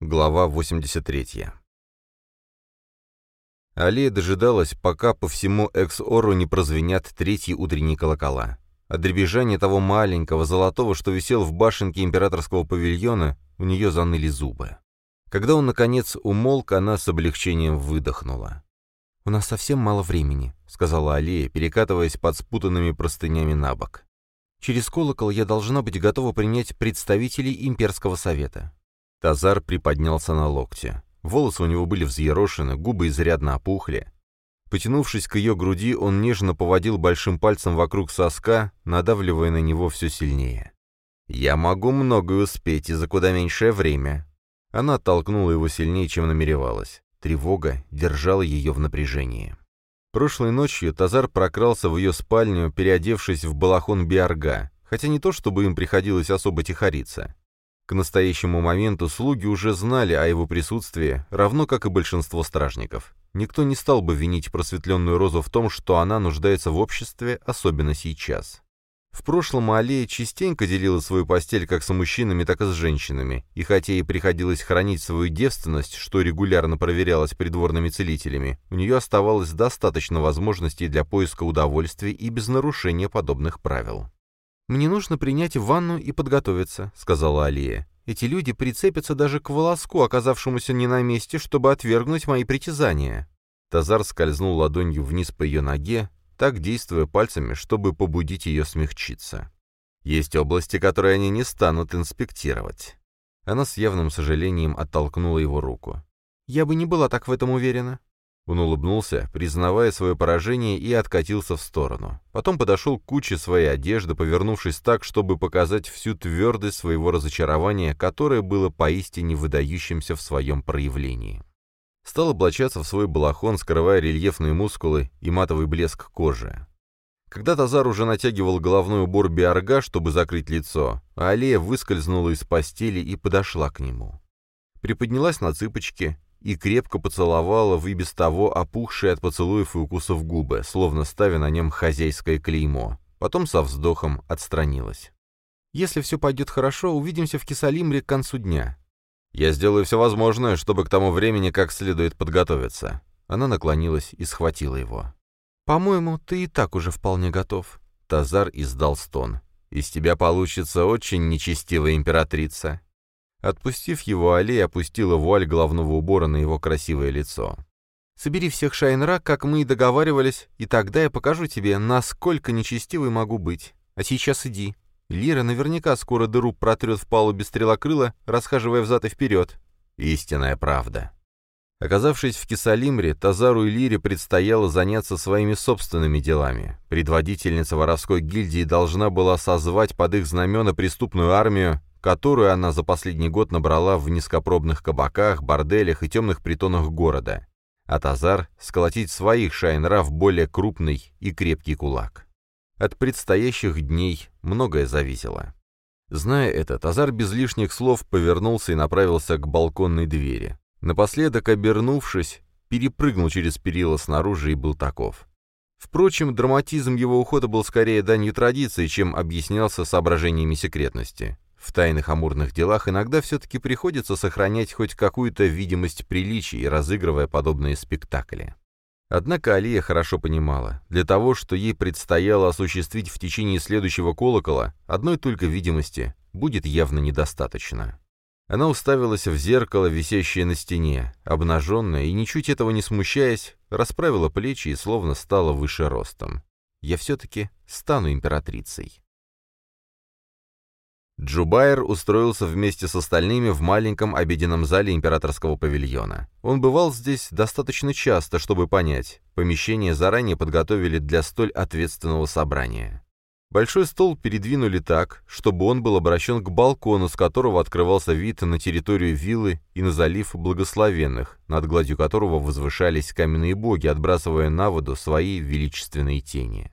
Глава 83. Алия дожидалась, пока по всему Экс-Ору не прозвенят третьи утренние колокола. От дребезжания того маленького золотого, что висел в башенке императорского павильона, у нее заныли зубы. Когда он, наконец, умолк, она с облегчением выдохнула. «У нас совсем мало времени», — сказала Алия, перекатываясь под спутанными простынями на бок. «Через колокол я должна быть готова принять представителей имперского совета. Тазар приподнялся на локте. Волосы у него были взъерошены, губы изрядно опухли. Потянувшись к ее груди, он нежно поводил большим пальцем вокруг соска, надавливая на него все сильнее. «Я могу многое успеть и за куда меньшее время». Она оттолкнула его сильнее, чем намеревалась. Тревога держала ее в напряжении. Прошлой ночью Тазар прокрался в ее спальню, переодевшись в балахон биарга, хотя не то, чтобы им приходилось особо тихориться. К настоящему моменту слуги уже знали о его присутствии, равно как и большинство стражников. Никто не стал бы винить просветленную Розу в том, что она нуждается в обществе, особенно сейчас. В прошлом Аллея частенько делила свою постель как с мужчинами, так и с женщинами, и хотя ей приходилось хранить свою девственность, что регулярно проверялось придворными целителями, у нее оставалось достаточно возможностей для поиска удовольствий и без нарушения подобных правил. «Мне нужно принять ванну и подготовиться», — сказала Алия. «Эти люди прицепятся даже к волоску, оказавшемуся не на месте, чтобы отвергнуть мои притязания». Тазар скользнул ладонью вниз по ее ноге, так действуя пальцами, чтобы побудить ее смягчиться. «Есть области, которые они не станут инспектировать». Она с явным сожалением оттолкнула его руку. «Я бы не была так в этом уверена». Он улыбнулся, признавая свое поражение, и откатился в сторону. Потом подошел к куче своей одежды, повернувшись так, чтобы показать всю твердость своего разочарования, которое было поистине выдающимся в своем проявлении. Стал облачаться в свой балахон, скрывая рельефные мускулы и матовый блеск кожи. Когда Тазар уже натягивал головной убор биорга, чтобы закрыть лицо, а Алия выскользнула из постели и подошла к нему. Приподнялась на цыпочки, и крепко поцеловала в и без того опухшие от поцелуев и укусов губы, словно ставя на нем хозяйское клеймо. Потом со вздохом отстранилась. «Если все пойдет хорошо, увидимся в Кисалимре к концу дня». «Я сделаю все возможное, чтобы к тому времени как следует подготовиться». Она наклонилась и схватила его. «По-моему, ты и так уже вполне готов». Тазар издал стон. «Из тебя получится очень нечестивая императрица. Отпустив его, Али опустила вуаль головного убора на его красивое лицо. «Собери всех Шайнра, как мы и договаривались, и тогда я покажу тебе, насколько нечестивой могу быть. А сейчас иди. Лира наверняка скоро дыру протрет в палубе стрелокрыла, расхаживая взад и вперед. Истинная правда». Оказавшись в Кисалимре, Тазару и Лире предстояло заняться своими собственными делами. Предводительница воровской гильдии должна была созвать под их знамена преступную армию, которую она за последний год набрала в низкопробных кабаках, борделях и темных притонах города, а Тазар — сколотить своих шайнра в более крупный и крепкий кулак. От предстоящих дней многое зависело. Зная это, Тазар без лишних слов повернулся и направился к балконной двери. Напоследок, обернувшись, перепрыгнул через перила снаружи и был таков. Впрочем, драматизм его ухода был скорее данью традиции, чем объяснялся соображениями секретности. В тайных амурных делах иногда все-таки приходится сохранять хоть какую-то видимость приличий, разыгрывая подобные спектакли. Однако Алия хорошо понимала, для того, что ей предстояло осуществить в течение следующего колокола, одной только видимости будет явно недостаточно. Она уставилась в зеркало, висящее на стене, обнаженная, и, ничуть этого не смущаясь, расправила плечи и словно стала выше ростом. «Я все-таки стану императрицей». Джубайр устроился вместе с остальными в маленьком обеденном зале императорского павильона. Он бывал здесь достаточно часто, чтобы понять, помещение заранее подготовили для столь ответственного собрания. Большой стол передвинули так, чтобы он был обращен к балкону, с которого открывался вид на территорию виллы и на залив благословенных, над гладью которого возвышались каменные боги, отбрасывая на воду свои величественные тени.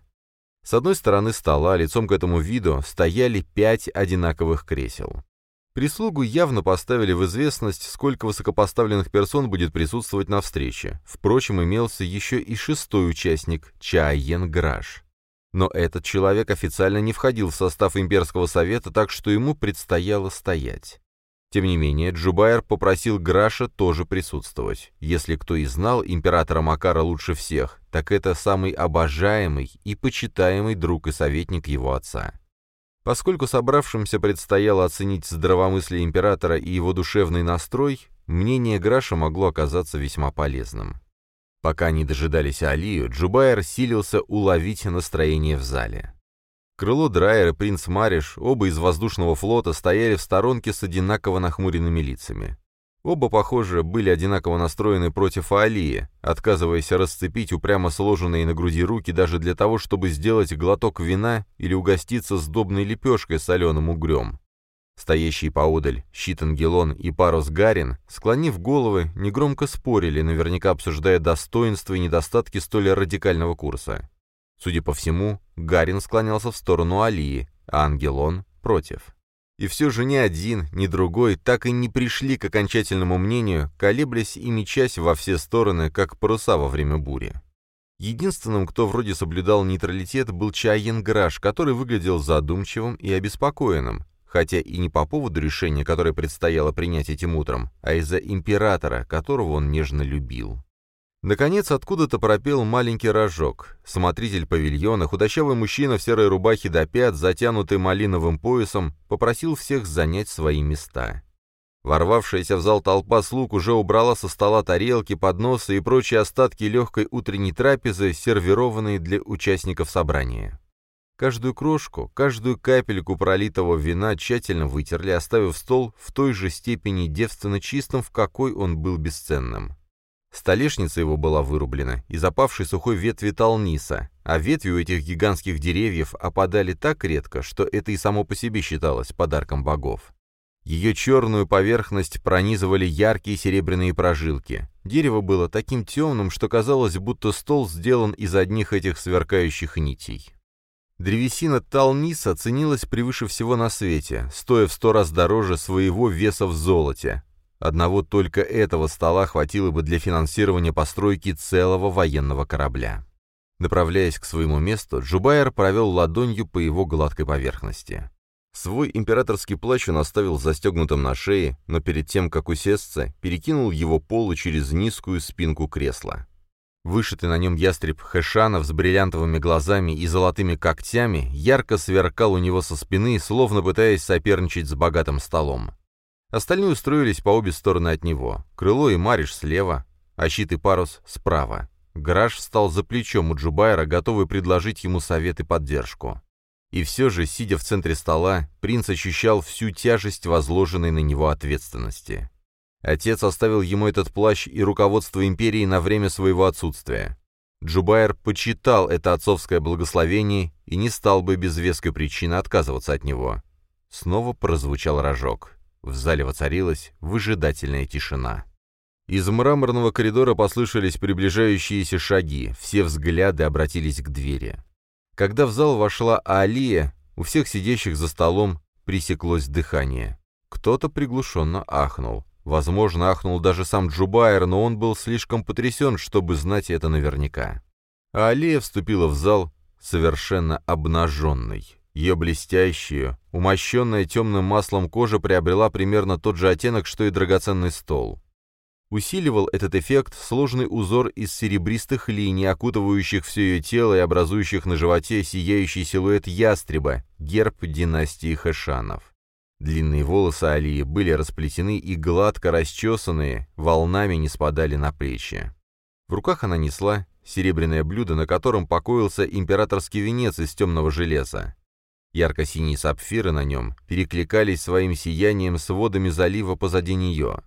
С одной стороны стола, лицом к этому виду, стояли пять одинаковых кресел. Прислугу явно поставили в известность, сколько высокопоставленных персон будет присутствовать на встрече. Впрочем, имелся еще и шестой участник – Чаен Граш. Но этот человек официально не входил в состав имперского совета, так что ему предстояло стоять. Тем не менее, Джубайр попросил Граша тоже присутствовать. Если кто и знал императора Макара лучше всех, так это самый обожаемый и почитаемый друг и советник его отца. Поскольку собравшимся предстояло оценить здравомыслие императора и его душевный настрой, мнение Граша могло оказаться весьма полезным. Пока они дожидались Алию, Джубайр силился уловить настроение в зале. Крыло Драйер и принц Мариш, оба из воздушного флота, стояли в сторонке с одинаково нахмуренными лицами. Оба, похоже, были одинаково настроены против Алии, отказываясь расцепить упрямо сложенные на груди руки даже для того, чтобы сделать глоток вина или угоститься сдобной лепешкой с соленым угрем. Стоящие поодаль Щит Ангелон и Парус Гарин, склонив головы, негромко спорили, наверняка обсуждая достоинства и недостатки столь радикального курса. Судя по всему, Гарин склонялся в сторону Алии, а Ангелон — против. И все же ни один, ни другой так и не пришли к окончательному мнению, колеблясь и мечась во все стороны, как паруса во время бури. Единственным, кто вроде соблюдал нейтралитет, был Чайен Граш, который выглядел задумчивым и обеспокоенным, хотя и не по поводу решения, которое предстояло принять этим утром, а из-за императора, которого он нежно любил. Наконец, откуда-то пропел маленький рожок. Смотритель павильона, худощавый мужчина в серой рубахе до пят, затянутый малиновым поясом, попросил всех занять свои места. Ворвавшаяся в зал толпа слуг уже убрала со стола тарелки, подносы и прочие остатки легкой утренней трапезы, сервированные для участников собрания. Каждую крошку, каждую капельку пролитого вина тщательно вытерли, оставив стол в той же степени девственно чистым, в какой он был бесценным. Столешница его была вырублена из опавшей сухой ветви талниса, а ветви у этих гигантских деревьев опадали так редко, что это и само по себе считалось подарком богов. Ее черную поверхность пронизывали яркие серебряные прожилки. Дерево было таким темным, что казалось, будто стол сделан из одних этих сверкающих нитей. Древесина Талниса ценилась превыше всего на свете, стоя в сто раз дороже своего веса в золоте, Одного только этого стола хватило бы для финансирования постройки целого военного корабля. Направляясь к своему месту, Джубайер провел ладонью по его гладкой поверхности. Свой императорский плащ он оставил застегнутым на шее, но перед тем, как усесться, перекинул его полу через низкую спинку кресла. Вышитый на нем ястреб Хэшанов с бриллиантовыми глазами и золотыми когтями ярко сверкал у него со спины, словно пытаясь соперничать с богатым столом. Остальные устроились по обе стороны от него. Крыло и Мариш слева, а щит и парус справа. Гараж встал за плечом у Джубайра, готовый предложить ему совет и поддержку. И все же, сидя в центре стола, принц ощущал всю тяжесть возложенной на него ответственности. Отец оставил ему этот плащ и руководство империи на время своего отсутствия. Джубайр почитал это отцовское благословение и не стал бы без веской причины отказываться от него. Снова прозвучал рожок. В зале воцарилась выжидательная тишина. Из мраморного коридора послышались приближающиеся шаги, все взгляды обратились к двери. Когда в зал вошла Алия, у всех сидящих за столом пресеклось дыхание. Кто-то приглушенно ахнул. Возможно, ахнул даже сам Джубайр, но он был слишком потрясен, чтобы знать это наверняка. А Алия вступила в зал совершенно обнаженной. Ее блестящую, умощенная темным маслом кожа приобрела примерно тот же оттенок, что и драгоценный стол. Усиливал этот эффект сложный узор из серебристых линий, окутывающих все ее тело и образующих на животе сияющий силуэт ястреба, герб династии Хэшанов. Длинные волосы Алии были расплетены и гладко расчесанные, волнами не спадали на плечи. В руках она несла серебряное блюдо, на котором покоился императорский венец из темного железа. Ярко-синие сапфиры на нем перекликались своим сиянием с водами залива позади нее.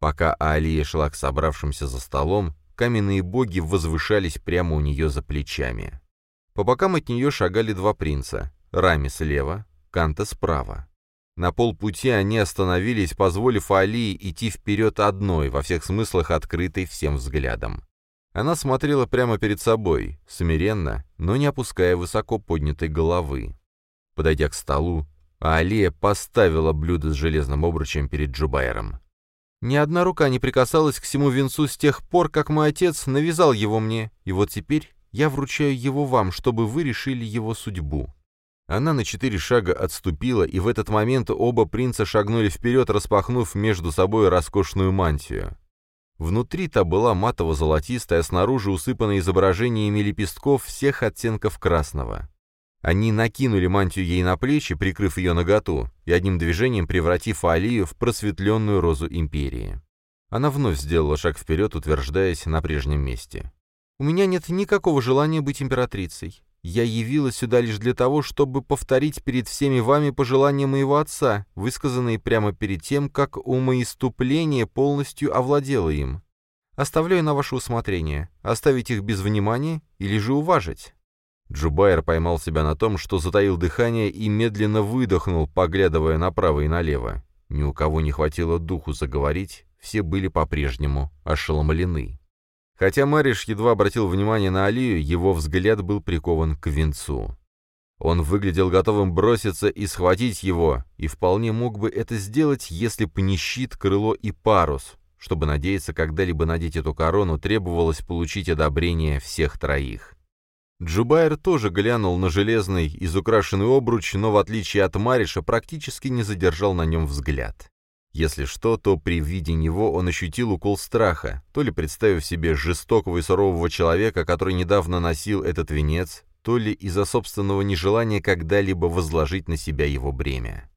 Пока Алия шла к собравшимся за столом, каменные боги возвышались прямо у нее за плечами. По бокам от нее шагали два принца, Рами слева, Канта справа. На полпути они остановились, позволив Алии идти вперед одной, во всех смыслах открытой всем взглядом. Она смотрела прямо перед собой, смиренно, но не опуская высоко поднятой головы. Подойдя к столу, Алия поставила блюдо с железным обручем перед Джубайером. «Ни одна рука не прикасалась к всему венцу с тех пор, как мой отец навязал его мне, и вот теперь я вручаю его вам, чтобы вы решили его судьбу». Она на четыре шага отступила, и в этот момент оба принца шагнули вперед, распахнув между собой роскошную мантию. Внутри та была матово-золотистая, снаружи усыпана изображениями лепестков всех оттенков красного. Они накинули мантию ей на плечи, прикрыв ее наготу, и одним движением превратив Алию в просветленную розу империи. Она вновь сделала шаг вперед, утверждаясь на прежнем месте. «У меня нет никакого желания быть императрицей. Я явилась сюда лишь для того, чтобы повторить перед всеми вами пожелания моего отца, высказанные прямо перед тем, как умоиступление полностью овладело им. Оставляю на ваше усмотрение, оставить их без внимания или же уважить». Джубайр поймал себя на том, что затаил дыхание и медленно выдохнул, поглядывая направо и налево. Ни у кого не хватило духу заговорить, все были по-прежнему ошеломлены. Хотя Мариш едва обратил внимание на Алию, его взгляд был прикован к венцу. Он выглядел готовым броситься и схватить его, и вполне мог бы это сделать, если бы не щит, крыло и парус. Чтобы надеяться когда-либо надеть эту корону, требовалось получить одобрение всех троих. Джубайр тоже глянул на железный, изукрашенный обруч, но, в отличие от Мариша, практически не задержал на нем взгляд. Если что, то при виде него он ощутил укол страха, то ли представив себе жестокого и сурового человека, который недавно носил этот венец, то ли из-за собственного нежелания когда-либо возложить на себя его бремя.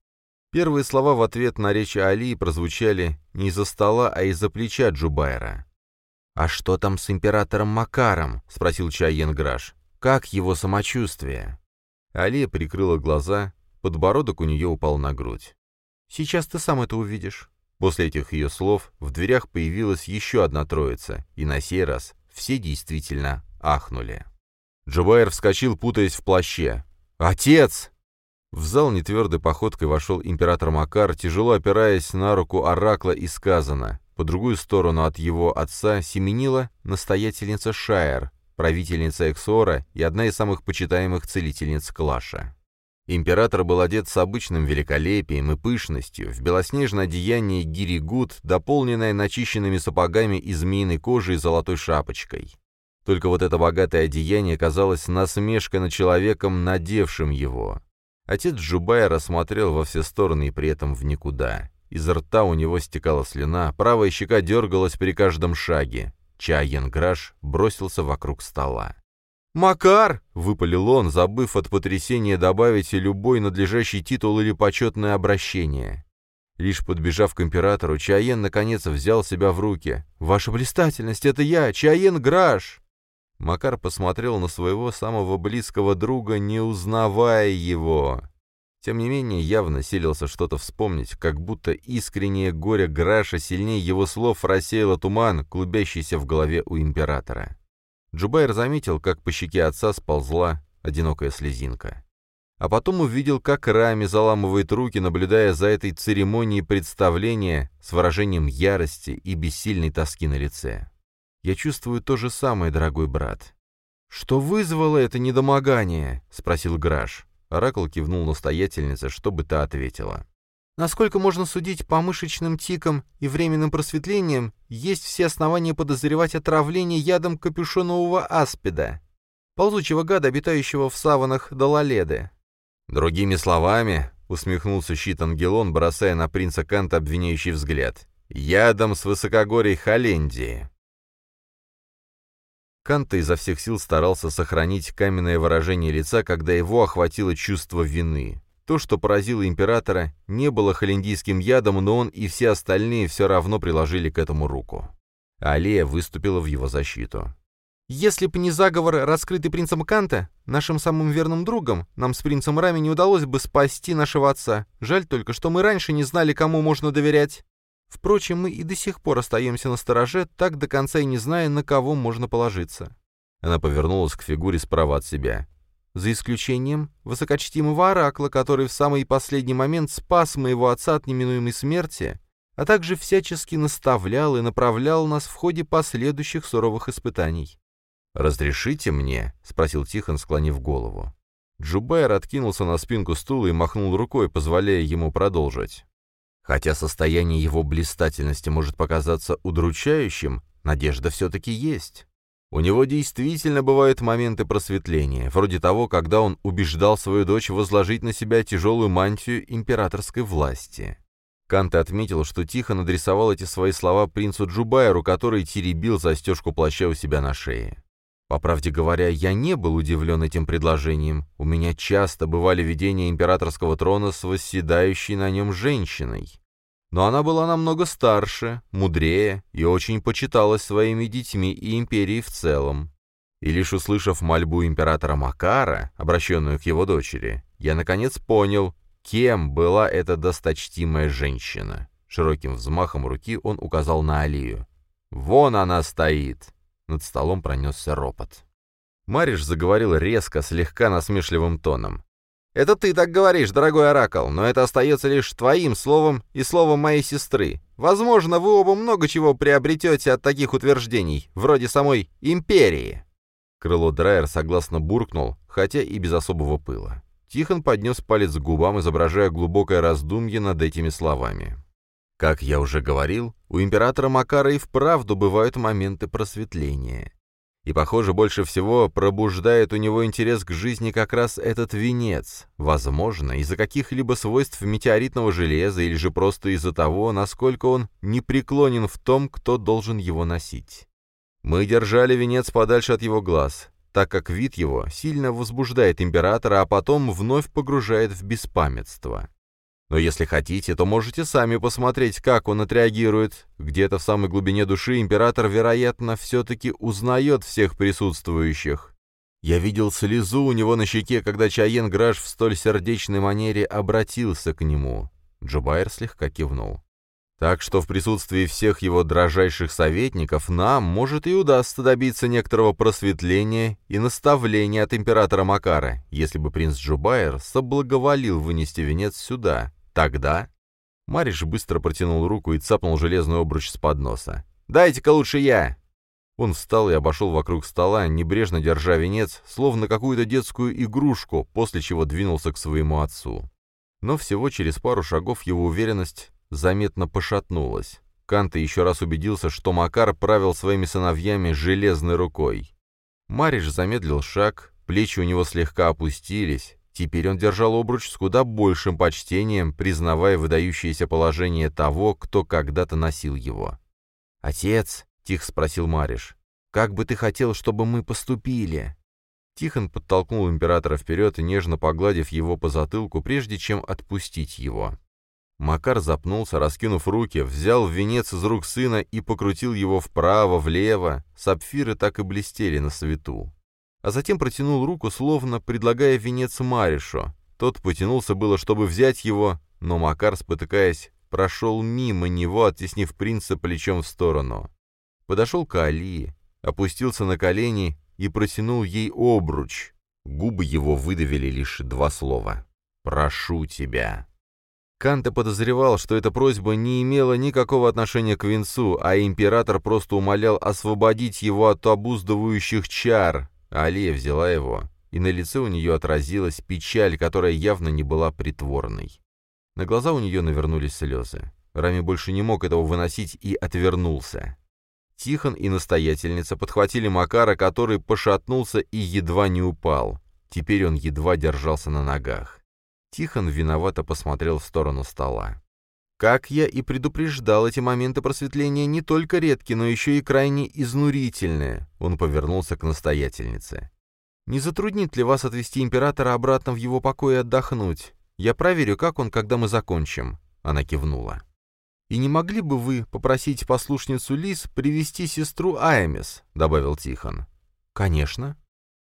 Первые слова в ответ на речь Али прозвучали не из-за стола, а из-за плеча Джубайра. «А что там с императором Макаром?» — спросил Чайен Граш. «Как его самочувствие?» Алия прикрыла глаза, подбородок у нее упал на грудь. Сейчас ты сам это увидишь». После этих ее слов в дверях появилась еще одна троица, и на сей раз все действительно ахнули. Джубайр вскочил, путаясь в плаще. «Отец!» В зал нетвердой походкой вошел император Макар, тяжело опираясь на руку Оракла, и сказано. По другую сторону от его отца семенила настоятельница Шайер, правительница Эксора и одна из самых почитаемых целительниц Клаша. Император был одет с обычным великолепием и пышностью, в белоснежное одеяние гиригут, дополненное начищенными сапогами из змеиной кожи и золотой шапочкой. Только вот это богатое одеяние казалось насмешкой над человеком, надевшим его. Отец Джубая рассмотрел во все стороны и при этом в никуда. Из рта у него стекала слюна, правая щека дергалась при каждом шаге. Чаян Граш бросился вокруг стола. «Макар!» — выпалил он, забыв от потрясения добавить любой надлежащий титул или почетное обращение. Лишь подбежав к императору, Чаен наконец взял себя в руки. «Ваша блистательность, это я, Чаен Граш!» Макар посмотрел на своего самого близкого друга, не узнавая его. Тем не менее, явно силился что-то вспомнить, как будто искреннее горе Граша сильнее его слов рассеяло туман, клубящийся в голове у императора. Джубайр заметил, как по щеке отца сползла одинокая слезинка. А потом увидел, как Рами заламывает руки, наблюдая за этой церемонией представления с выражением ярости и бессильной тоски на лице. «Я чувствую то же самое, дорогой брат». «Что вызвало это недомогание?» — спросил Граш. Оракул кивнул настоятельнице, чтобы та ответила. Насколько можно судить по мышечным тикам и временным просветлениям, есть все основания подозревать отравление ядом капюшонового аспида, ползучего гада, обитающего в саванах Далаледы. «Другими словами», — усмехнулся щит Ангелон, бросая на принца Канта обвиняющий взгляд, — «ядом с высокогорий Холлендии». Канта изо всех сил старался сохранить каменное выражение лица, когда его охватило чувство вины. То, что поразило императора, не было холиндийским ядом, но он и все остальные все равно приложили к этому руку. Алия выступила в его защиту. «Если бы не заговор, раскрытый принцем Канта, нашим самым верным другом, нам с принцем Рами не удалось бы спасти нашего отца. Жаль только, что мы раньше не знали, кому можно доверять. Впрочем, мы и до сих пор остаемся на стороже, так до конца и не зная, на кого можно положиться». Она повернулась к фигуре справа от себя за исключением высокочтимого оракла, который в самый последний момент спас моего отца от неминуемой смерти, а также всячески наставлял и направлял нас в ходе последующих суровых испытаний. «Разрешите мне?» — спросил Тихон, склонив голову. Джубайр откинулся на спинку стула и махнул рукой, позволяя ему продолжить. Хотя состояние его блистательности может показаться удручающим, надежда все-таки есть. У него действительно бывают моменты просветления, вроде того, когда он убеждал свою дочь возложить на себя тяжелую мантию императорской власти. Канте отметил, что Тихон адресовал эти свои слова принцу Джубайру, который теребил застежку плаща у себя на шее. По правде говоря, я не был удивлен этим предложением. У меня часто бывали видения императорского трона с восседающей на нем женщиной. Но она была намного старше, мудрее и очень почиталась своими детьми и империей в целом. И лишь услышав мольбу императора Макара, обращенную к его дочери, я наконец понял, кем была эта досточтимая женщина. Широким взмахом руки он указал на Алию. «Вон она стоит!» Над столом пронесся ропот. Мариш заговорил резко, слегка насмешливым тоном. «Это ты так говоришь, дорогой Оракул, но это остается лишь твоим словом и словом моей сестры. Возможно, вы оба много чего приобретете от таких утверждений, вроде самой империи». Крыло Драйер согласно буркнул, хотя и без особого пыла. Тихон поднес палец к губам, изображая глубокое раздумье над этими словами. Как я уже говорил, у императора Макара и вправду бывают моменты просветления. И, похоже, больше всего пробуждает у него интерес к жизни как раз этот венец, возможно, из-за каких-либо свойств метеоритного железа или же просто из-за того, насколько он непреклонен в том, кто должен его носить. Мы держали венец подальше от его глаз, так как вид его сильно возбуждает императора, а потом вновь погружает в беспамятство. Но если хотите, то можете сами посмотреть, как он отреагирует. Где-то в самой глубине души император, вероятно, все-таки узнает всех присутствующих. Я видел слезу у него на щеке, когда Чаен Граш в столь сердечной манере обратился к нему. Джубайр слегка кивнул. Так что в присутствии всех его дрожайших советников нам, может, и удастся добиться некоторого просветления и наставления от императора Макара, если бы принц Джубайр соблаговолил вынести венец сюда, Тогда... Мариш быстро протянул руку и цапнул железный обруч с подноса. «Дайте-ка лучше я!» Он встал и обошел вокруг стола, небрежно держа венец, словно какую-то детскую игрушку, после чего двинулся к своему отцу. Но всего через пару шагов его уверенность заметно пошатнулась. Канта еще раз убедился, что Макар правил своими сыновьями железной рукой. Мариш замедлил шаг, плечи у него слегка опустились, Теперь он держал обруч с куда большим почтением, признавая выдающееся положение того, кто когда-то носил его. «Отец», — тихо спросил Мариш, — «как бы ты хотел, чтобы мы поступили?» Тихон подтолкнул императора вперед, нежно погладив его по затылку, прежде чем отпустить его. Макар запнулся, раскинув руки, взял венец из рук сына и покрутил его вправо, влево. Сапфиры так и блестели на свету а затем протянул руку, словно предлагая венец Маришу. Тот потянулся было, чтобы взять его, но Макар, спотыкаясь, прошел мимо него, оттеснив принца плечом в сторону. Подошел к Алии, опустился на колени и протянул ей обруч. Губы его выдавили лишь два слова. «Прошу тебя». Канте подозревал, что эта просьба не имела никакого отношения к венцу, а император просто умолял освободить его от обуздывающих чар, Алия взяла его, и на лице у нее отразилась печаль, которая явно не была притворной. На глаза у нее навернулись слезы. Рами больше не мог этого выносить и отвернулся. Тихон и настоятельница подхватили Макара, который пошатнулся и едва не упал. Теперь он едва держался на ногах. Тихон виновато посмотрел в сторону стола. Как я и предупреждал, эти моменты просветления не только редки, но еще и крайне изнурительные. Он повернулся к настоятельнице. «Не затруднит ли вас отвезти императора обратно в его покой отдохнуть? Я проверю, как он, когда мы закончим». Она кивнула. «И не могли бы вы попросить послушницу Лис привести сестру Аймес?» — добавил Тихон. «Конечно».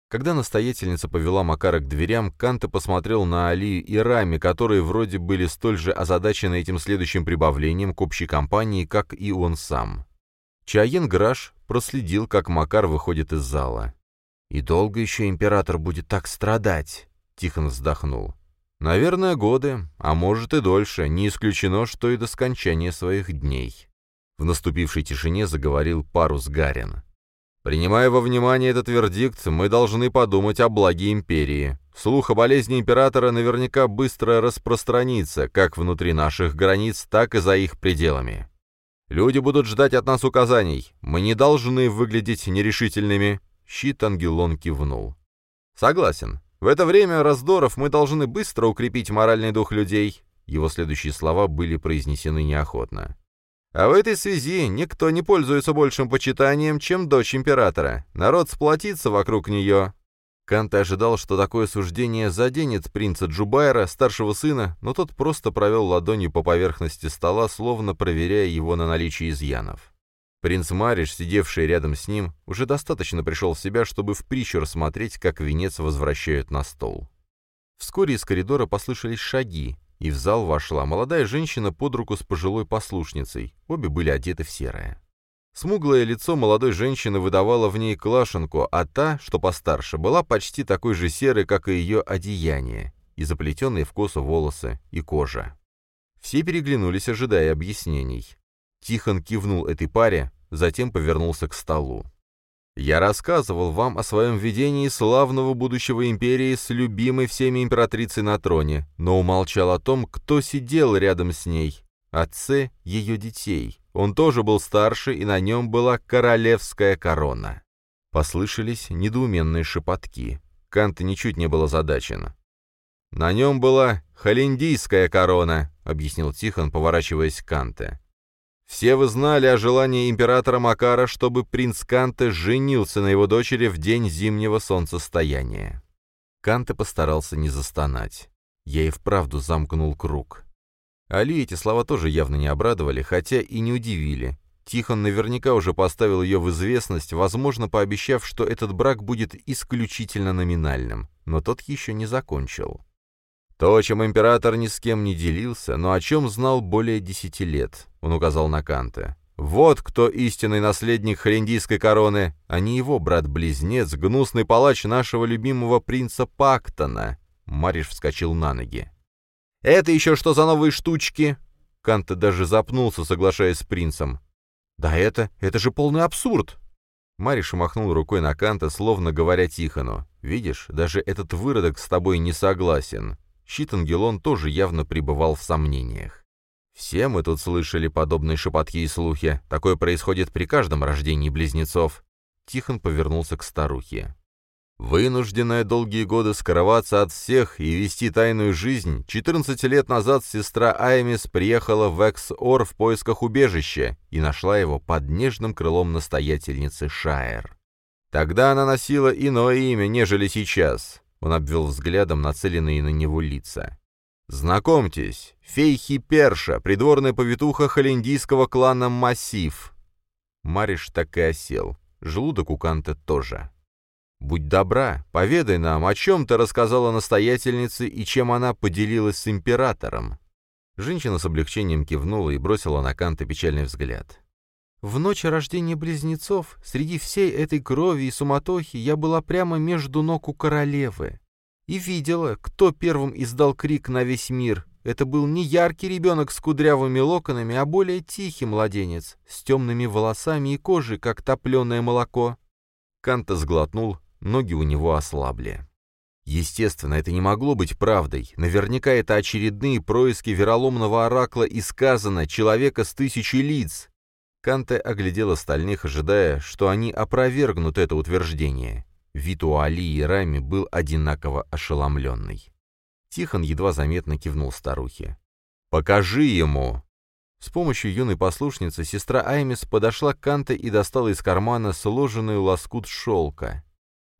Когда настоятельница повела Макара к дверям, Канта посмотрел на Али и Рами, которые вроде были столь же озадачены этим следующим прибавлением к общей компании, как и он сам. Чаен Граш проследил, как Макар выходит из зала. «И долго еще император будет так страдать?» — Тихон вздохнул. «Наверное, годы, а может и дольше, не исключено, что и до скончания своих дней». В наступившей тишине заговорил Парус Гарин. Принимая во внимание этот вердикт, мы должны подумать о благе империи. Слух о болезни императора наверняка быстро распространится, как внутри наших границ, так и за их пределами. Люди будут ждать от нас указаний. Мы не должны выглядеть нерешительными». Щит Ангелон кивнул. «Согласен. В это время раздоров мы должны быстро укрепить моральный дух людей». Его следующие слова были произнесены неохотно. А в этой связи никто не пользуется большим почитанием, чем дочь императора. Народ сплотится вокруг нее. Кант ожидал, что такое суждение заденет принца Джубайра, старшего сына, но тот просто провел ладонью по поверхности стола, словно проверяя его на наличие изъянов. Принц Мариш, сидевший рядом с ним, уже достаточно пришел в себя, чтобы в прищур смотреть, как венец возвращают на стол. Вскоре из коридора послышались шаги, и в зал вошла молодая женщина под руку с пожилой послушницей, обе были одеты в серое. Смуглое лицо молодой женщины выдавало в ней клашенку, а та, что постарше, была почти такой же серой, как и ее одеяние, и заплетенные в косу волосы и кожа. Все переглянулись, ожидая объяснений. Тихон кивнул этой паре, затем повернулся к столу. «Я рассказывал вам о своем видении славного будущего империи с любимой всеми императрицей на троне, но умолчал о том, кто сидел рядом с ней, отце ее детей, он тоже был старше, и на нем была королевская корона. Послышались недоуменные шепотки. Кант ничуть не был озадачен. «На нем была холиндийская корона», — объяснил Тихон, поворачиваясь к Канте. «Все вы знали о желании императора Макара, чтобы принц Канте женился на его дочери в день зимнего солнцестояния». Канте постарался не застонать. Я и вправду замкнул круг. Али эти слова тоже явно не обрадовали, хотя и не удивили. Тихон наверняка уже поставил ее в известность, возможно, пообещав, что этот брак будет исключительно номинальным, но тот еще не закончил. То, чем император ни с кем не делился, но о чем знал более десяти лет, он указал на Канта. Вот кто истинный наследник холиндийской короны, а не его брат-близнец, гнусный палач нашего любимого принца Пактона. Мариш вскочил на ноги. «Это еще что за новые штучки?» Канта даже запнулся, соглашаясь с принцем. «Да это... это же полный абсурд!» Мариш махнул рукой на Канта, словно говоря Тихону. «Видишь, даже этот выродок с тобой не согласен». Щит Ангелон тоже явно пребывал в сомнениях. «Все мы тут слышали подобные шепотки и слухи. Такое происходит при каждом рождении близнецов». Тихон повернулся к старухе. Вынужденная долгие годы скрываться от всех и вести тайную жизнь, 14 лет назад сестра Аймис приехала в Экс-Ор в поисках убежища и нашла его под нежным крылом настоятельницы Шайер. Тогда она носила иное имя, нежели сейчас. Он обвел взглядом нацеленные на него лица. «Знакомьтесь, Фейхи Перша, придворная повитуха холиндийского клана Массив». Мариш так и осел. Желудок у Канта тоже. «Будь добра, поведай нам, о чем ты рассказала настоятельнице и чем она поделилась с императором». Женщина с облегчением кивнула и бросила на Канта печальный взгляд. «В ночь рождения близнецов, среди всей этой крови и суматохи, я была прямо между ног у королевы и видела, кто первым издал крик на весь мир. Это был не яркий ребенок с кудрявыми локонами, а более тихий младенец, с темными волосами и кожей, как топленое молоко». Канта сглотнул, Ноги у него ослабли. Естественно, это не могло быть правдой. Наверняка это очередные происки вероломного оракла и сказано «человека с тысячей лиц». Канте оглядел остальных, ожидая, что они опровергнут это утверждение. Вид у Али и Рами был одинаково ошеломленный. Тихон едва заметно кивнул старухе. «Покажи ему!» С помощью юной послушницы сестра Аймис подошла к Канте и достала из кармана сложенный лоскут шелка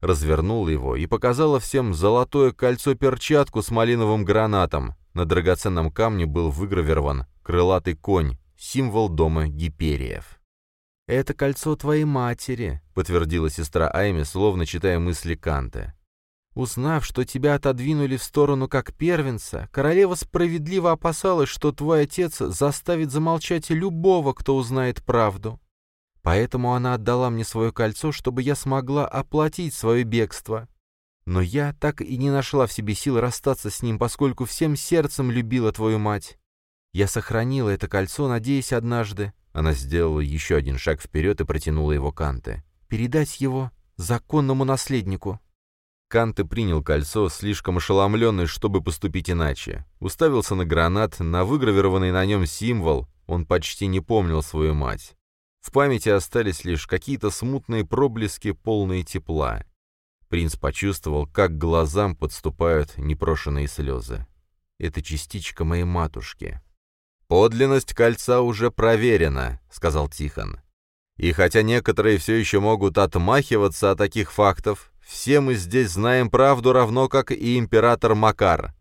развернула его и показала всем золотое кольцо-перчатку с малиновым гранатом. На драгоценном камне был выгравирован крылатый конь, символ дома Гипериев. «Это кольцо твоей матери», — подтвердила сестра Айми, словно читая мысли Канта. «Узнав, что тебя отодвинули в сторону как первенца, королева справедливо опасалась, что твой отец заставит замолчать любого, кто узнает правду. Поэтому она отдала мне свое кольцо, чтобы я смогла оплатить свое бегство. Но я так и не нашла в себе сил расстаться с ним, поскольку всем сердцем любила твою мать. Я сохранила это кольцо, надеясь однажды. Она сделала еще один шаг вперед и протянула его Канте. Передать его законному наследнику. Канте принял кольцо, слишком ошеломленный, чтобы поступить иначе. Уставился на гранат, на выгравированный на нем символ, Он почти не помнил свою мать. В памяти остались лишь какие-то смутные проблески, полные тепла. Принц почувствовал, как глазам подступают непрошенные слезы. «Это частичка моей матушки». «Подлинность кольца уже проверена», — сказал Тихон. «И хотя некоторые все еще могут отмахиваться от таких фактов, все мы здесь знаем правду равно, как и император Макар.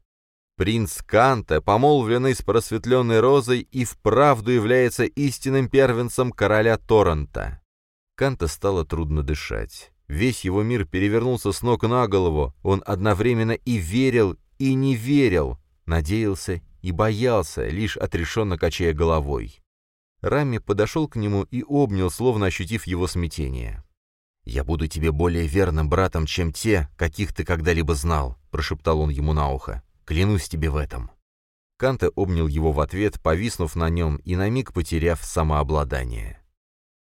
Принц Канта, помолвленный с просветленной розой, и вправду является истинным первенцем короля Торрента. Канта стало трудно дышать. Весь его мир перевернулся с ног на голову. Он одновременно и верил, и не верил, надеялся и боялся, лишь отрешенно качая головой. Рами подошел к нему и обнял, словно ощутив его смятение. «Я буду тебе более верным братом, чем те, каких ты когда-либо знал», — прошептал он ему на ухо. Клянусь тебе в этом». Канте обнял его в ответ, повиснув на нем и на миг потеряв самообладание.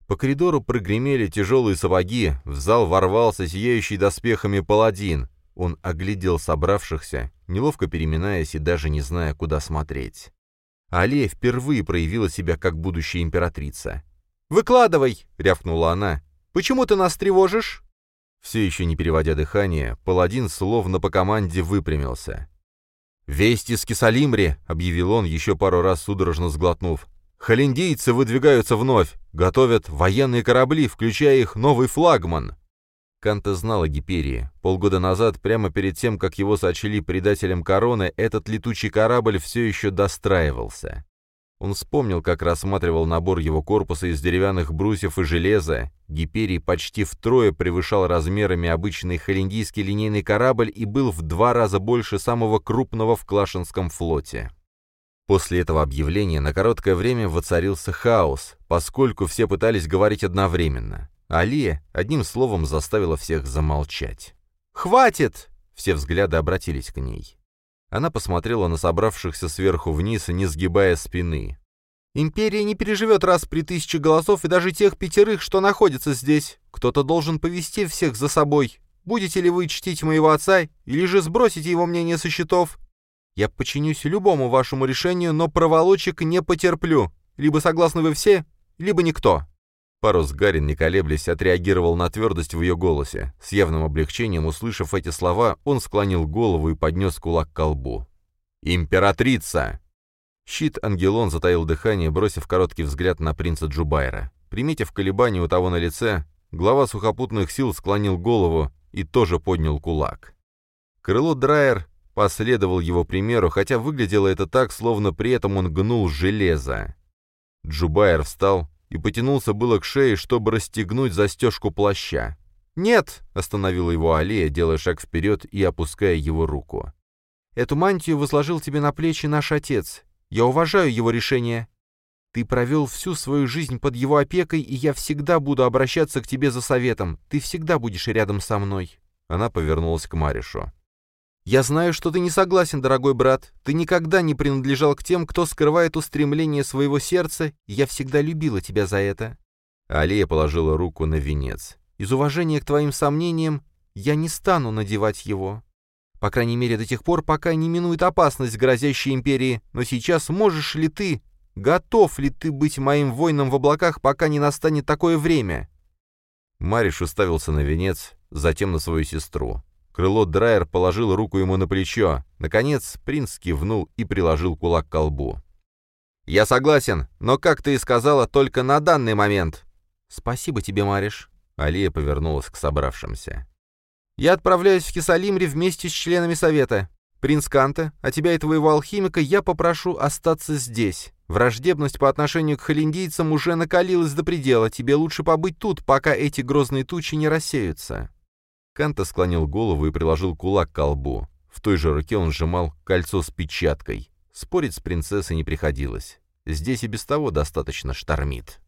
По коридору прогремели тяжелые сапоги, в зал ворвался сияющий доспехами паладин. Он оглядел собравшихся, неловко переминаясь и даже не зная, куда смотреть. Алия впервые проявила себя как будущая императрица. «Выкладывай!» — рявкнула она. «Почему ты нас тревожишь?» Все еще не переводя дыхание, паладин словно по команде выпрямился. «Весть из Кисалимри», — объявил он, еще пару раз судорожно сглотнув. «Холиндийцы выдвигаются вновь, готовят военные корабли, включая их новый флагман». Канта знал о Гиперии. Полгода назад, прямо перед тем, как его сочли предателем короны, этот летучий корабль все еще достраивался. Он вспомнил, как рассматривал набор его корпуса из деревянных брусьев и железа. Гиперий почти втрое превышал размерами обычный холиндийский линейный корабль и был в два раза больше самого крупного в Клашинском флоте. После этого объявления на короткое время воцарился хаос, поскольку все пытались говорить одновременно. Алия одним словом заставила всех замолчать. «Хватит!» — все взгляды обратились к ней. Она посмотрела на собравшихся сверху вниз, не сгибая спины. «Империя не переживет раз при тысяче голосов и даже тех пятерых, что находятся здесь. Кто-то должен повести всех за собой. Будете ли вы чтить моего отца, или же сбросите его мнение со счетов? Я подчинюсь любому вашему решению, но проволочек не потерплю. Либо согласны вы все, либо никто». Парус Гарин, не колеблясь, отреагировал на твердость в ее голосе. С явным облегчением, услышав эти слова, он склонил голову и поднес кулак к колбу. «Императрица!» Щит Ангелон затаил дыхание, бросив короткий взгляд на принца Джубайра. Приметив колебания у того на лице, глава сухопутных сил склонил голову и тоже поднял кулак. Крыло Драйер последовал его примеру, хотя выглядело это так, словно при этом он гнул железо. Джубайр встал, и потянулся было к шее, чтобы расстегнуть застежку плаща. «Нет!» — остановила его Алия, делая шаг вперед и опуская его руку. «Эту мантию возложил тебе на плечи наш отец. Я уважаю его решение. Ты провел всю свою жизнь под его опекой, и я всегда буду обращаться к тебе за советом. Ты всегда будешь рядом со мной». Она повернулась к Маришу. «Я знаю, что ты не согласен, дорогой брат. Ты никогда не принадлежал к тем, кто скрывает устремление своего сердца, и я всегда любила тебя за это». Алия положила руку на венец. «Из уважения к твоим сомнениям я не стану надевать его. По крайней мере, до тех пор, пока не минует опасность, грозящей империи. Но сейчас можешь ли ты, готов ли ты быть моим воином в облаках, пока не настанет такое время?» Мариш уставился на венец, затем на свою сестру. Крыло Драйер положил руку ему на плечо. Наконец, принц кивнул и приложил кулак к колбу. «Я согласен, но, как ты и сказала, только на данный момент». «Спасибо тебе, Мариш». Алия повернулась к собравшимся. «Я отправляюсь в Хисалимри вместе с членами совета. Принц Канта, а тебя и твоего алхимика я попрошу остаться здесь. Враждебность по отношению к холиндийцам уже накалилась до предела. Тебе лучше побыть тут, пока эти грозные тучи не рассеются». Канта склонил голову и приложил кулак к колбу. В той же руке он сжимал кольцо с печаткой. Спорить с принцессой не приходилось. Здесь и без того достаточно штормит.